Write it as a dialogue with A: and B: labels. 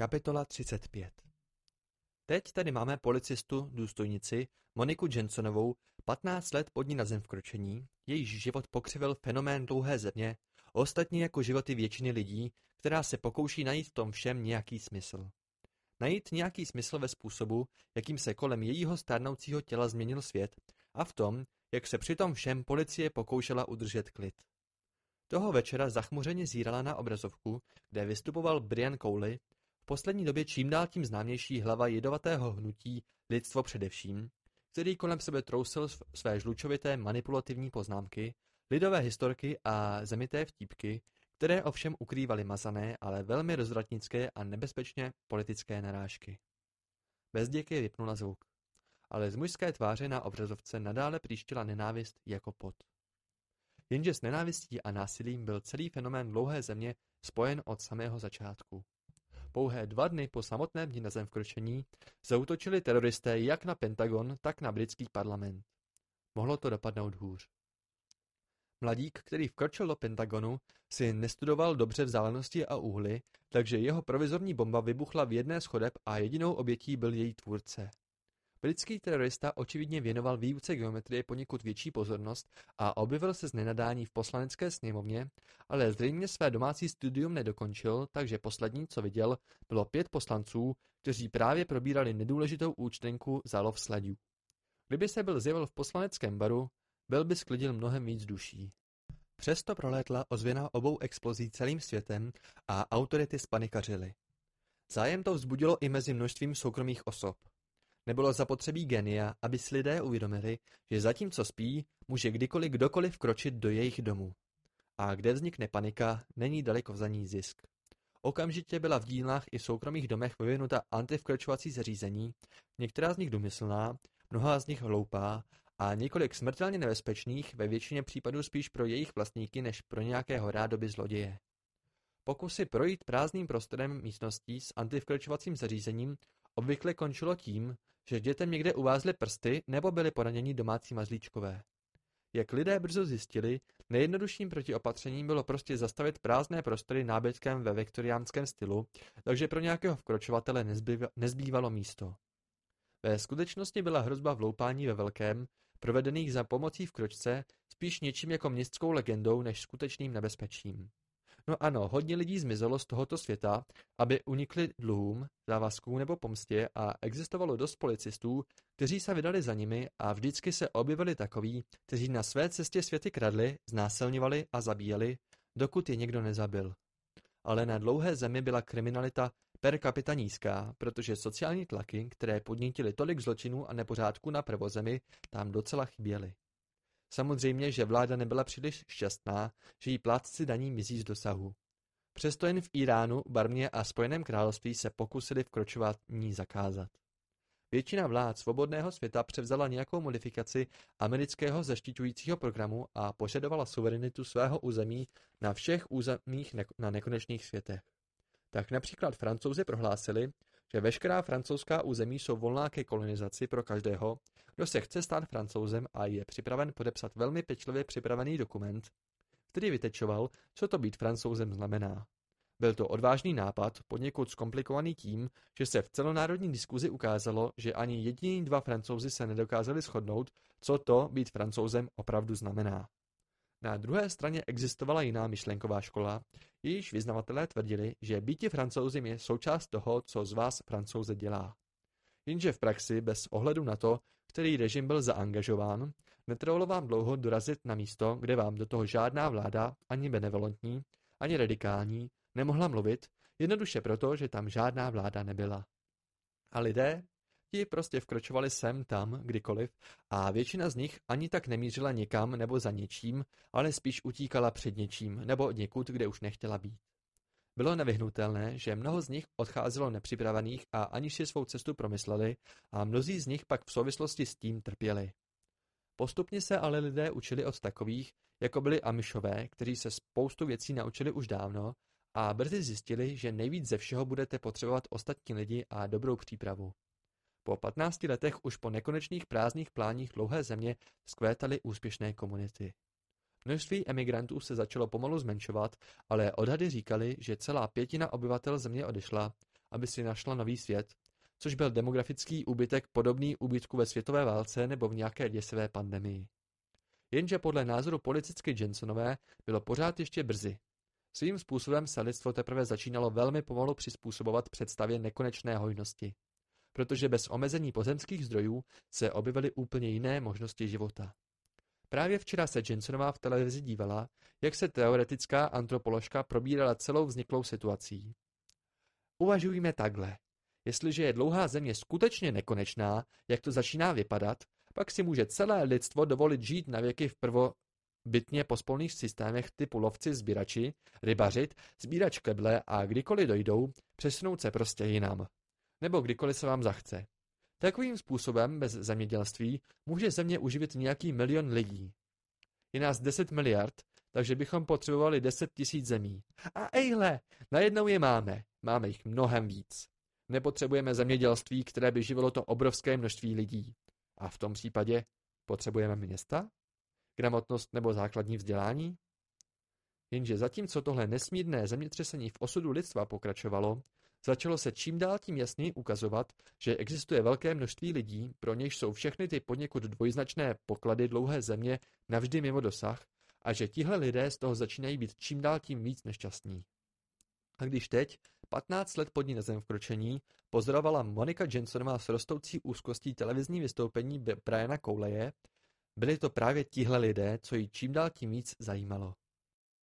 A: Kapitola 35 Teď tady máme policistu, důstojnici, Moniku Jensonovou, 15 let pod ní na zem vkročení, jejíž život pokřivil fenomén dlouhé země, ostatně jako životy většiny lidí, která se pokouší najít v tom všem nějaký smysl. Najít nějaký smysl ve způsobu, jakým se kolem jejího stárnoucího těla změnil svět a v tom, jak se při tom všem policie pokoušela udržet klid. Toho večera zachmuřeně zírala na obrazovku, kde vystupoval Brian Cowley, poslední době čím dál tím známější hlava jedovatého hnutí Lidstvo především, který kolem sebe trousil své žlučovité manipulativní poznámky, lidové historky a zemité vtípky, které ovšem ukrývaly mazané, ale velmi rozvratnické a nebezpečně politické narážky. Bezděky vypnula zvuk, ale z mužské tváře na obrazovce nadále příštila nenávist jako pot. Jenže s nenávistí a násilím byl celý fenomén dlouhé země spojen od samého začátku. Pouhé dva dny po samotném dni na zem vkročení zautočili teroristé jak na Pentagon, tak na britský parlament. Mohlo to dopadnout hůř. Mladík, který vkročil do Pentagonu, si nestudoval dobře vzdálenosti a úhly, takže jeho provizorní bomba vybuchla v jedné z chodeb a jedinou obětí byl její tvůrce. Britský terorista očividně věnoval výuce geometrie poněkud větší pozornost a objevil se z nenadání v poslanecké sněmovně, ale zřejmě své domácí studium nedokončil, takže poslední, co viděl, bylo pět poslanců, kteří právě probírali nedůležitou účtenku za lov sledů. Kdyby se byl zjevil v poslaneckém baru, byl by sklidil mnohem víc duší. Přesto prolétla ozvěna obou explozí celým světem a autority spanikařily. Zájem to vzbudilo i mezi množstvím soukromých osob. Nebylo zapotřebí genia, aby si lidé uvědomili, že zatímco spí, může kdykoliv kdokoliv vkročit do jejich domů. A kde vznikne panika, není daleko za ní zisk. Okamžitě byla v dílnách i soukromých domech vyvinuta antivkročovací zařízení, některá z nich domyslná, mnoha z nich hloupá a několik smrtelně nebezpečných, ve většině případů spíš pro jejich vlastníky než pro nějakého rádoby zloděje. Pokusy projít prázdným prostorem místností s antivkročovacím zařízením obvykle končilo tím, že dětem někde uvázly prsty nebo byly poraněni domácí mazlíčkové. Jak lidé brzo zjistili, nejjednodušším protiopatřením bylo prostě zastavit prázdné prostory nábytkem ve viktoriánském stylu, takže pro nějakého vkročovatele nezbývalo místo. Ve skutečnosti byla hrozba vloupání ve velkém, provedených za pomocí vkročce, spíš něčím jako městskou legendou než skutečným nebezpečím. No ano, hodně lidí zmizelo z tohoto světa, aby unikli dluhům, závazkům nebo pomstě a existovalo dost policistů, kteří se vydali za nimi a vždycky se objevili takoví, kteří na své cestě světy kradli, znásilňovali a zabíjeli, dokud je někdo nezabil. Ale na dlouhé zemi byla kriminalita per capita nízká, protože sociální tlaky, které podnítily tolik zločinů a nepořádků na prvozemi, tam docela chyběly. Samozřejmě, že vláda nebyla příliš šťastná, že jí plátci daní mizí z dosahu. Přesto jen v Iránu, Barmě a Spojeném království se pokusili ní zakázat. Většina vlád svobodného světa převzala nějakou modifikaci amerického zaštiťujícího programu a požadovala suverenitu svého území na všech územích na nekonečných světech. Tak například francouzi prohlásili, že veškerá francouzská území jsou volná ke kolonizaci pro každého, kdo se chce stát francouzem a je připraven podepsat velmi pečlivě připravený dokument, který vytečoval, co to být francouzem znamená. Byl to odvážný nápad, poněkud zkomplikovaný tím, že se v celonárodní diskuzi ukázalo, že ani jediní dva francouzi se nedokázali shodnout, co to být francouzem opravdu znamená. Na druhé straně existovala jiná myšlenková škola, jejíž vyznavatelé tvrdili, že býti francouzem je součást toho, co z vás francouze dělá. Jenže v praxi, bez ohledu na to, který režim byl zaangažován, netrvalo vám dlouho dorazit na místo, kde vám do toho žádná vláda, ani benevolentní, ani radikální, nemohla mluvit, jednoduše proto, že tam žádná vláda nebyla. A lidé, ti prostě vkročovali sem, tam, kdykoliv a většina z nich ani tak nemířila někam nebo za něčím, ale spíš utíkala před něčím nebo někud, kde už nechtěla být. Bylo nevyhnutelné, že mnoho z nich odcházelo nepřipravených a aniž si svou cestu promysleli a mnozí z nich pak v souvislosti s tím trpěli. Postupně se ale lidé učili od takových, jako byli Amišové, kteří se spoustu věcí naučili už dávno a brzy zjistili, že nejvíc ze všeho budete potřebovat ostatní lidi a dobrou přípravu. Po 15 letech už po nekonečných prázdných pláních dlouhé země skvétaly úspěšné komunity. Množství emigrantů se začalo pomalu zmenšovat, ale odhady říkali, že celá pětina obyvatel země odešla aby si našla nový svět, což byl demografický úbytek podobný úbytku ve světové válce nebo v nějaké děsivé pandemii. Jenže podle názoru politicky Jensonové bylo pořád ještě brzy. Svým způsobem se lidstvo teprve začínalo velmi pomalu přizpůsobovat představě nekonečné hojnosti. Protože bez omezení pozemských zdrojů se objevily úplně jiné možnosti života. Právě včera se Jensonová v televizi dívala, jak se teoretická antropoložka probírala celou vzniklou situací. Uvažujme takhle. Jestliže je dlouhá země skutečně nekonečná, jak to začíná vypadat, pak si může celé lidstvo dovolit žít na věky v prvobytně pospolných systémech typu lovci, sbírači, rybařit, sbírač keble a kdykoliv dojdou, přesunout se prostě jinam. Nebo kdykoliv se vám zachce. Takovým způsobem bez zemědělství může země uživit nějaký milion lidí. Je nás 10 miliard, takže bychom potřebovali 10 tisíc zemí. A ejhle, najednou je máme. Máme jich mnohem víc. Nepotřebujeme zemědělství, které by živilo to obrovské množství lidí. A v tom případě potřebujeme města? Gramotnost nebo základní vzdělání? Jenže zatímco tohle nesmírné zemětřesení v osudu lidstva pokračovalo, začalo se čím dál tím jasněji ukazovat, že existuje velké množství lidí, pro něž jsou všechny ty poněkud dvojznačné poklady dlouhé země navždy mimo dosah a že tihle lidé z toho začínají být čím dál tím víc nešťastní. A když teď, 15 let pod ní na zem vkročení, pozorovala Monika Jensonová s rostoucí úzkostí televizní vystoupení Briana Kouleje, byli to právě tihle lidé, co ji čím dál tím víc zajímalo.